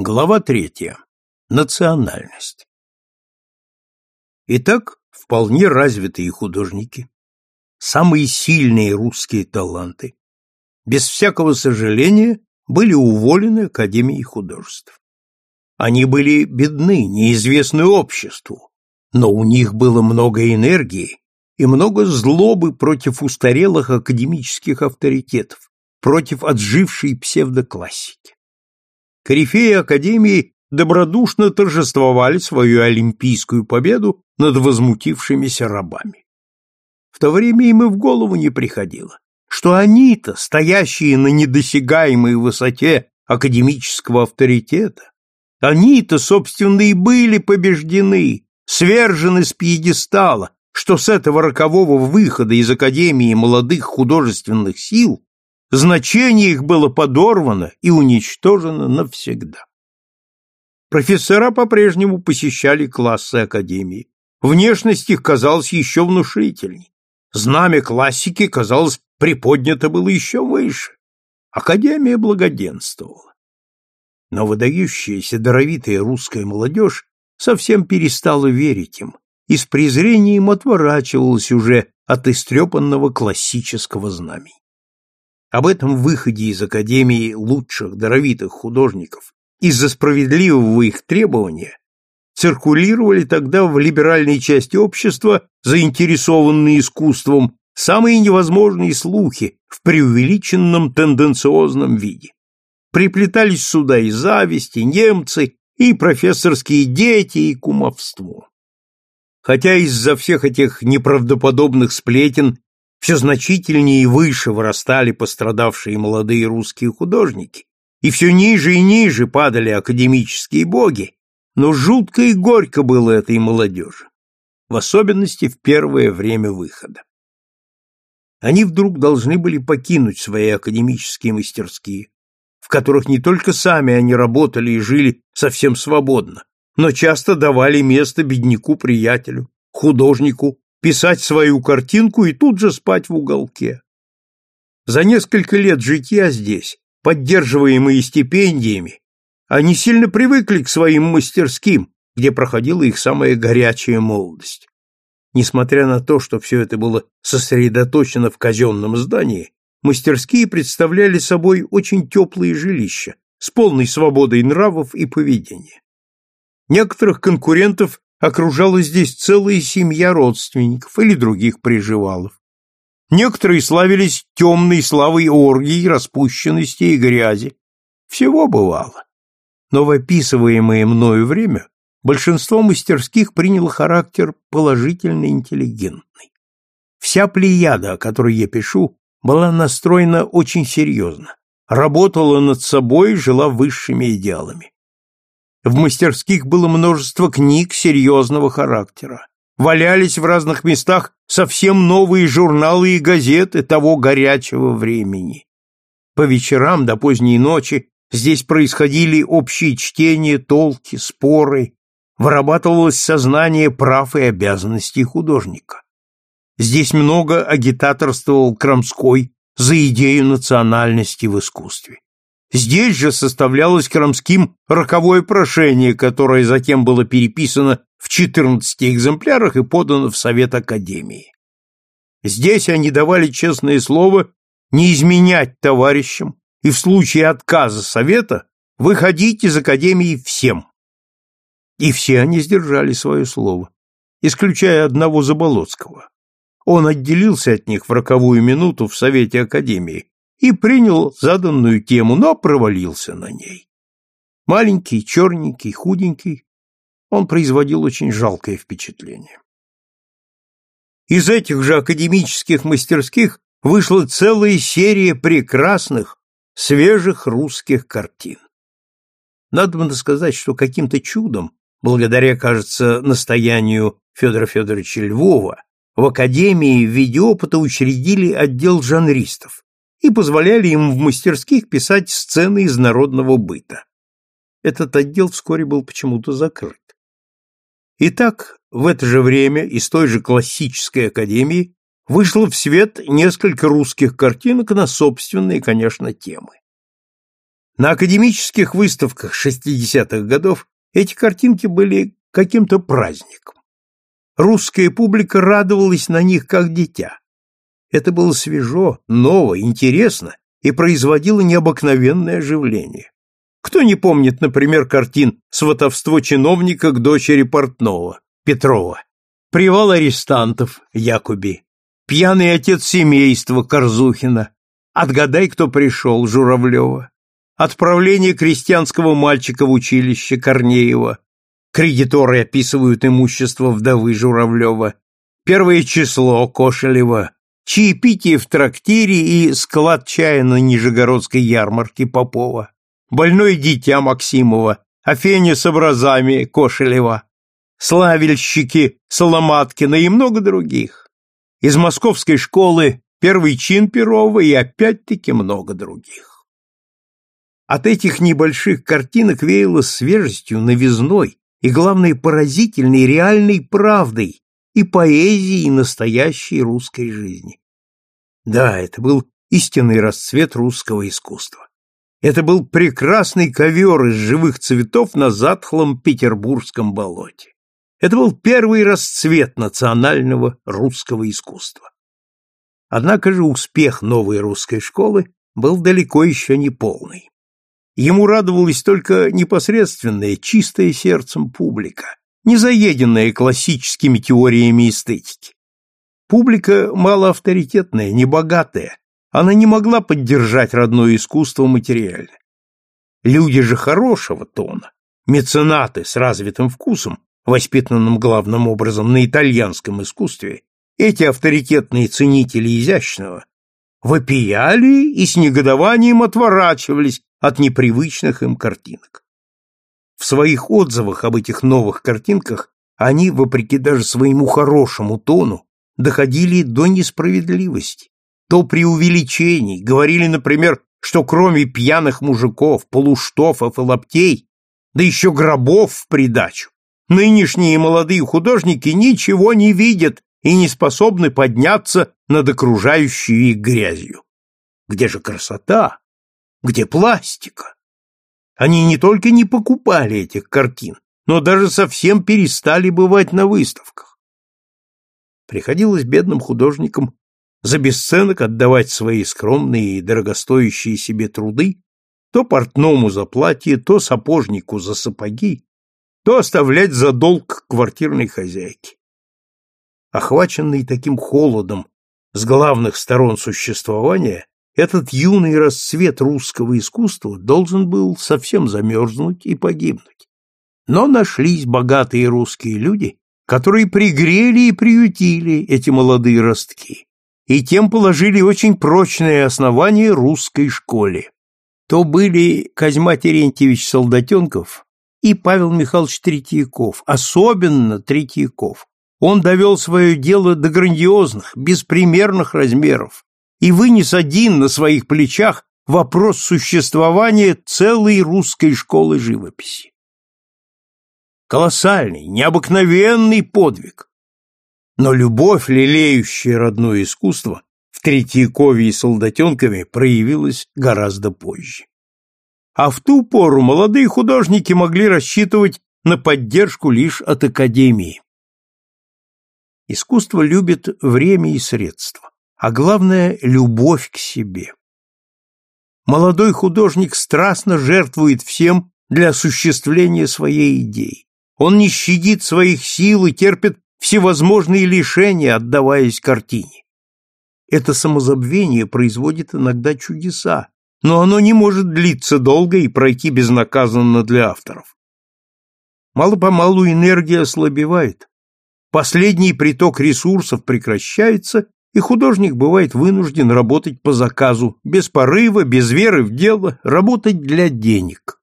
Глава третья. Национальность. Итак, вполне развитые художники, самые сильные русские таланты, без всякого сожаления были уволены Академией художеств. Они были бедны, неизвестны обществу, но у них было много энергии и много злобы против устарелых академических авторитетов, против отжившей псевдоклассики. Корифеи Академии добродушно торжествовали свою олимпийскую победу над возмутившимися рабами. В то время им и в голову не приходило, что они-то, стоящие на недосягаемой высоте академического авторитета, они-то, собственно, и были побеждены, свержены с пьедестала, что с этого рокового выхода из Академии молодых художественных сил значение их было подорвано и уничтожено навсегда. Профессора по-прежнему посещали классы Академии. Внешность их казалась еще внушительней. Знамя классики, казалось, приподнято было еще выше. Академия благоденствовала. Но выдающаяся даровитая русская молодежь совсем перестала верить им и с презрением отворачивалась уже от истрепанного классического знамени. Об этом выходе из Академии лучших даровитых художников из-за справедливого их требования циркулировали тогда в либеральной части общества, заинтересованные искусством, самые невозможные слухи в преувеличенном тенденциозном виде. Приплетались сюда и зависти, немцы, и профессорские дети, и кумовство. Хотя из-за всех этих неправдоподобных сплетен все значительнее и выше вырастали пострадавшие молодые русские художники, и все ниже и ниже падали академические боги, но жутко и горько было этой молодежи, в особенности в первое время выхода. Они вдруг должны были покинуть свои академические мастерские, в которых не только сами они работали и жили совсем свободно, но часто давали место бедняку-приятелю, художнику, писать свою картинку и тут же спать в уголке. За несколько лет житья здесь, поддерживаемые стипендиями, они сильно привыкли к своим мастерским, где проходила их самая горячая молодость. Несмотря на то, что все это было сосредоточено в казенном здании, мастерские представляли собой очень теплые жилища с полной свободой нравов и поведения. Некоторых конкурентов окружала здесь целая семья родственников или других приживалов. Некоторые славились темной славой оргий, распущенности и грязи. Всего бывало. Но в описываемое мною время большинство мастерских приняло характер положительно интеллигентный. Вся плеяда, о которой я пишу, была настроена очень серьезно, работала над собой и жила высшими идеалами. В мастерских было множество книг серьезного характера. Валялись в разных местах совсем новые журналы и газеты того горячего времени. По вечерам до поздней ночи здесь происходили общие чтения, толки, споры, вырабатывалось сознание прав и обязанностей художника. Здесь много агитаторствовал Крамской за идею национальности в искусстве. Здесь же составлялось Крамским роковое прошение, которое затем было переписано в 14 экземплярах и подано в Совет Академии. Здесь они давали честное слово не изменять товарищам и в случае отказа Совета выходить из Академии всем. И все они сдержали свое слово, исключая одного Заболоцкого. Он отделился от них в роковую минуту в Совете Академии и принял заданную тему, но провалился на ней. Маленький, черненький, худенький, он производил очень жалкое впечатление. Из этих же академических мастерских вышла целая серия прекрасных, свежих русских картин. Надо бы сказать, что каким-то чудом, благодаря, кажется, настоянию Федора Федоровича Львова, в Академии в виде опыта учредили отдел жанристов, и позволяли им в мастерских писать сцены из народного быта. Этот отдел вскоре был почему-то закрыт. Итак, в это же время из той же классической академии вышло в свет несколько русских картинок на собственные, конечно, темы. На академических выставках 60-х годов эти картинки были каким-то праздником. Русская публика радовалась на них как дитя. Это было свежо, ново, интересно и производило необыкновенное оживление. Кто не помнит, например, картин «Сватовство чиновника к дочери портного» Петрова, «Привал арестантов» Якуби, «Пьяный отец семейства» Корзухина, «Отгадай, кто пришел» Журавлева, «Отправление крестьянского мальчика в училище» Корнеева, кредиторы описывают имущество вдовы Журавлева, первое число Кошелева, чаепитие в трактире и склад чая на Нижегородской ярмарке Попова, больное дитя Максимова, Афеня с образами Кошелева, славельщики Соломаткина и много других. Из московской школы первый чин Перова и опять-таки много других. От этих небольших картинок веяло свежестью, новизной и, главное, поразительной реальной правдой, и поэзии настоящей русской жизни. Да, это был истинный расцвет русского искусства. Это был прекрасный ковер из живых цветов на затхлом петербургском болоте. Это был первый расцвет национального русского искусства. Однако же успех новой русской школы был далеко еще не полный. Ему радовалась только непосредственная, чистая сердцем публика, не заеденная классическими теориями эстетики. Публика малоавторитетная, небогатая, она не могла поддержать родное искусство материально. Люди же хорошего тона, меценаты с развитым вкусом, воспитанным главным образом на итальянском искусстве, эти авторитетные ценители изящного, вопияли и с негодованием отворачивались от непривычных им картинок. В своих отзывах об этих новых картинках они, вопреки даже своему хорошему тону, доходили до несправедливости, до преувеличений, говорили, например, что кроме пьяных мужиков, полуштофов и лаптей, да еще гробов в придачу, нынешние молодые художники ничего не видят и не способны подняться над окружающей их грязью. Где же красота? Где пластика? Они не только не покупали этих картин, но даже совсем перестали бывать на выставках. Приходилось бедным художникам за бесценок отдавать свои скромные и дорогостоящие себе труды то портному за платье, то сапожнику за сапоги, то оставлять за долг квартирной хозяйки. Охваченный таким холодом с главных сторон существования, этот юный расцвет русского искусства должен был совсем замерзнуть и погибнуть. Но нашлись богатые русские люди, которые пригрели и приютили эти молодые ростки, и тем положили очень прочное основание русской школе. То были Козьма Терентьевич Солдатенков и Павел Михайлович Третьяков, особенно Третьяков. Он довел свое дело до грандиозных, беспримерных размеров, и вынес один на своих плечах вопрос существования целой русской школы живописи. Колоссальный, необыкновенный подвиг. Но любовь, лелеющая родное искусство, в Третьякове и Солдатенкове проявилась гораздо позже. А в ту пору молодые художники могли рассчитывать на поддержку лишь от Академии. Искусство любит время и средства а главное – любовь к себе. Молодой художник страстно жертвует всем для осуществления своей идеи. Он не щадит своих сил и терпит всевозможные лишения, отдаваясь картине. Это самозабвение производит иногда чудеса, но оно не может длиться долго и пройти безнаказанно для авторов. Мало-помалу энергия ослабевает, последний приток ресурсов прекращается, и художник бывает вынужден работать по заказу, без порыва, без веры в дело, работать для денег.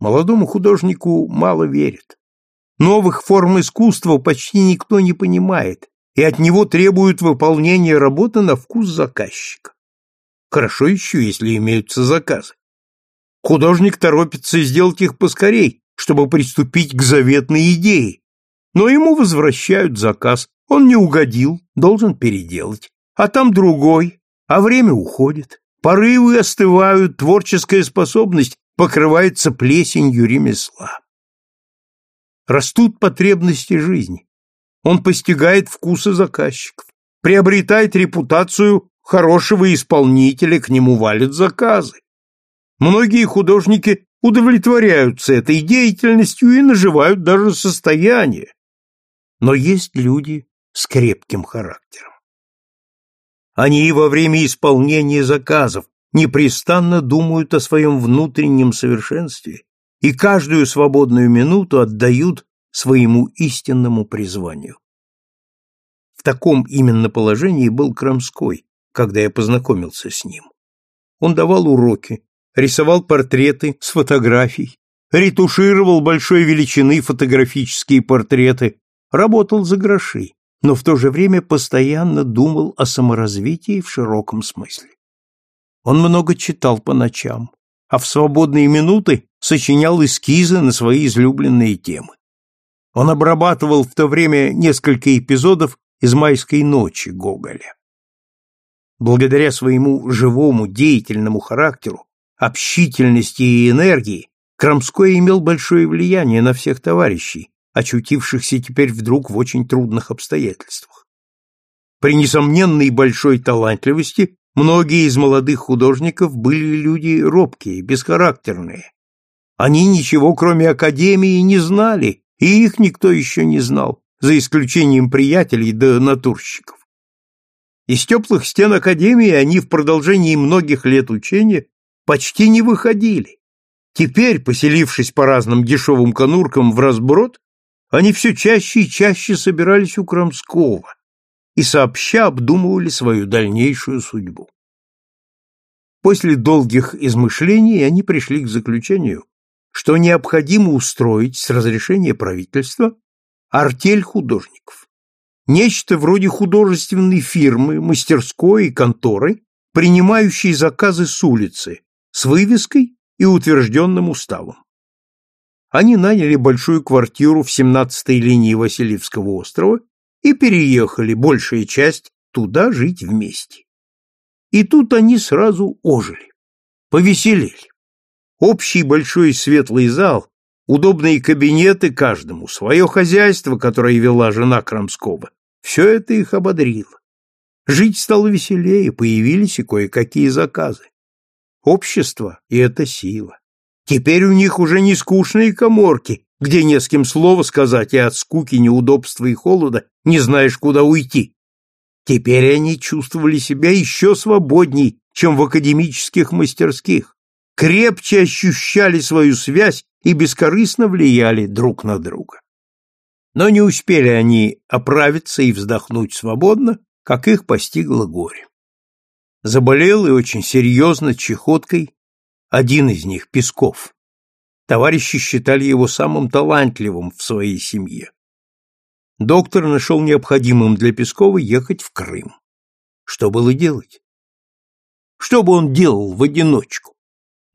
Молодому художнику мало верят. Новых форм искусства почти никто не понимает, и от него требуют выполнения работы на вкус заказчика. Хорошо еще, если имеются заказы. Художник торопится сделать их поскорей, чтобы приступить к заветной идее, но ему возвращают заказ, он не угодил, должен переделать. А там другой, а время уходит. Порывы остывают, творческая способность покрывается плесенью ремесла. Растут потребности жизни. Он постигает вкусы заказчиков, приобретает репутацию хорошего исполнителя, к нему валят заказы. Многие художники удовлетворяются этой деятельностью и наживают даже состояние. Но есть люди с крепким характером. Они и во время исполнения заказов непрестанно думают о своем внутреннем совершенстве и каждую свободную минуту отдают своему истинному призванию. В таком именно положении был Крамской, когда я познакомился с ним. Он давал уроки, рисовал портреты с фотографий, ретушировал большой величины фотографические портреты, работал за гроши, но в то же время постоянно думал о саморазвитии в широком смысле. Он много читал по ночам, а в свободные минуты сочинял эскизы на свои излюбленные темы. Он обрабатывал в то время несколько эпизодов из «Майской ночи» Гоголя. Благодаря своему живому, деятельному характеру, общительности и энергии, Крамской имел большое влияние на всех товарищей, очутившихся теперь вдруг в очень трудных обстоятельствах. При несомненной большой талантливости многие из молодых художников были люди робкие, бесхарактерные. Они ничего, кроме академии, не знали, и их никто еще не знал, за исключением приятелей да натурщиков. Из теплых стен Академии они в продолжении многих лет учения почти не выходили. Теперь, поселившись по разным дешевым конуркам в разброд, они все чаще и чаще собирались у Крамского и сообща обдумывали свою дальнейшую судьбу. После долгих измышлений они пришли к заключению, что необходимо устроить с разрешения правительства артель художников нечто вроде художественной фирмы, мастерской и конторы, принимающей заказы с улицы, с вывеской и утвержденным уставом. Они наняли большую квартиру в 17-й линии Васильевского острова и переехали, большая часть, туда жить вместе. И тут они сразу ожили, повеселели. Общий большой светлый зал, удобные кабинеты каждому, свое хозяйство, которое вела жена Крамского, все это их ободрило. Жить стало веселее, появились и кое-какие заказы. Общество — и это сила. Теперь у них уже не скучные коморки, где не с кем слова сказать, и от скуки, неудобства и холода не знаешь, куда уйти. Теперь они чувствовали себя еще свободней, чем в академических мастерских, крепче ощущали свою связь и бескорыстно влияли друг на друга. Но не успели они оправиться и вздохнуть свободно, как их постигло горе. Заболел и очень серьезно чехоткой один из них, Песков. Товарищи считали его самым талантливым в своей семье. Доктор нашел необходимым для Пескова ехать в Крым. Что было делать? Что бы он делал в одиночку?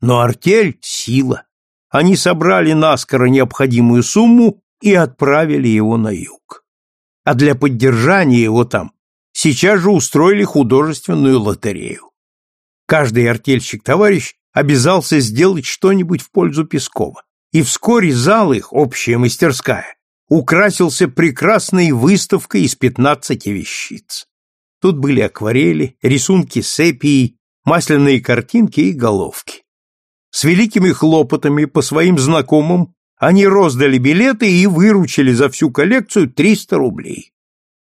Но артель — сила. Они собрали наскоро необходимую сумму и отправили его на юг. А для поддержания его там сейчас же устроили художественную лотерею. Каждый артельщик-товарищ обязался сделать что-нибудь в пользу Пескова, и вскоре зал их, общая мастерская, украсился прекрасной выставкой из пятнадцати вещиц. Тут были акварели, рисунки сепии, масляные картинки и головки. С великими хлопотами по своим знакомым они роздали билеты и выручили за всю коллекцию 300 рублей.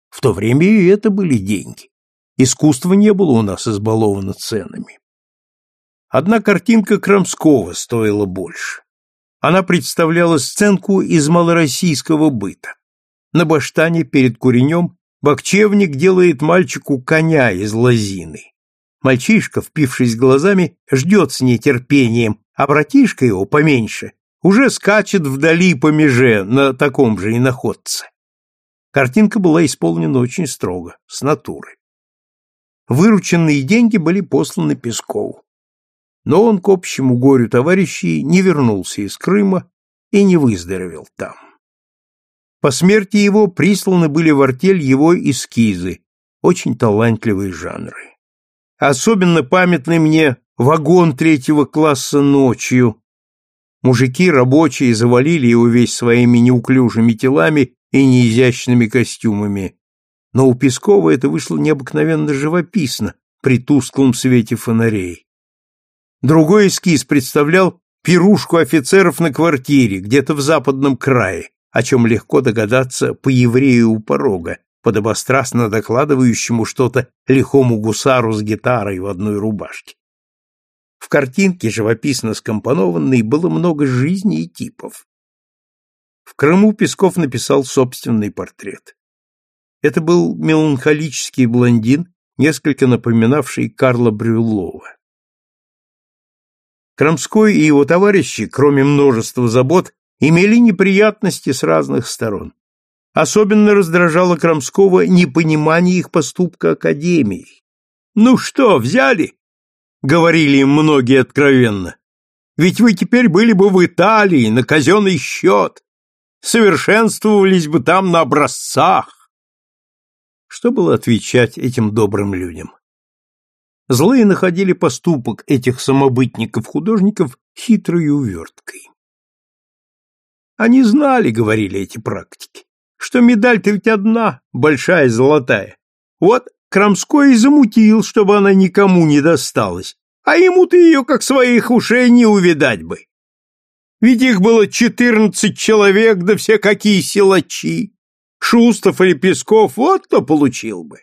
В то время и это были деньги. Искусство не было у нас избаловано ценами. Одна картинка Крамского стоила больше. Она представляла сценку из малороссийского быта. На баштане перед куренем бакчевник делает мальчику коня из лозины. Мальчишка, впившись глазами, ждет с нетерпением, а братишка его, поменьше, уже скачет вдали по меже на таком же иноходце. Картинка была исполнена очень строго, с натуры. Вырученные деньги были посланы Пескову. Но он к общему горю товарищей не вернулся из Крыма и не выздоровел там. По смерти его присланы были в артель его эскизы, очень талантливые жанры. Особенно памятный мне вагон третьего класса ночью. Мужики рабочие завалили его весь своими неуклюжими телами и неизящными костюмами. Но у Пескова это вышло необыкновенно живописно при тусклом свете фонарей. Другой эскиз представлял пирушку офицеров на квартире, где-то в западном крае, о чем легко догадаться по еврею у порога, подобострастно докладывающему что-то лихому гусару с гитарой в одной рубашке. В картинке, живописно скомпонованной, было много жизни и типов. В Крыму Песков написал собственный портрет. Это был меланхолический блондин, несколько напоминавший Карла Брюллова. Крамской и его товарищи, кроме множества забот, имели неприятности с разных сторон. Особенно раздражало Крамского непонимание их поступка Академией. «Ну что, взяли?» — говорили им многие откровенно. «Ведь вы теперь были бы в Италии на казенный счет, совершенствовались бы там на образцах». Что было отвечать этим добрым людям? Злые находили поступок этих самобытников-художников хитрой уверткой. Они знали, говорили эти практики, что медаль-то ведь одна, большая золотая. Вот Крамской и замутил, чтобы она никому не досталась, а ему-то ее, как своих ушей, не увидать бы. Ведь их было четырнадцать человек, да все какие силачи. Шустов или Песков, вот кто получил бы.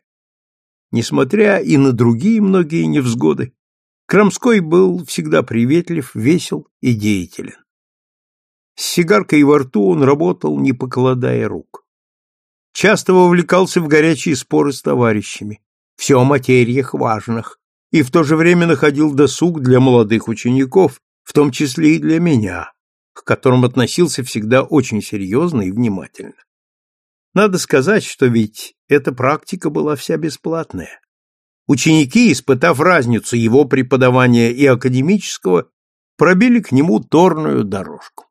Несмотря и на другие многие невзгоды, Крамской был всегда приветлив, весел и деятелен. С сигаркой во рту он работал, не покладая рук. Часто вовлекался в горячие споры с товарищами, все о материях важных, и в то же время находил досуг для молодых учеников, в том числе и для меня, к которым относился всегда очень серьезно и внимательно. Надо сказать, что ведь эта практика была вся бесплатная. Ученики, испытав разницу его преподавания и академического, пробили к нему торную дорожку.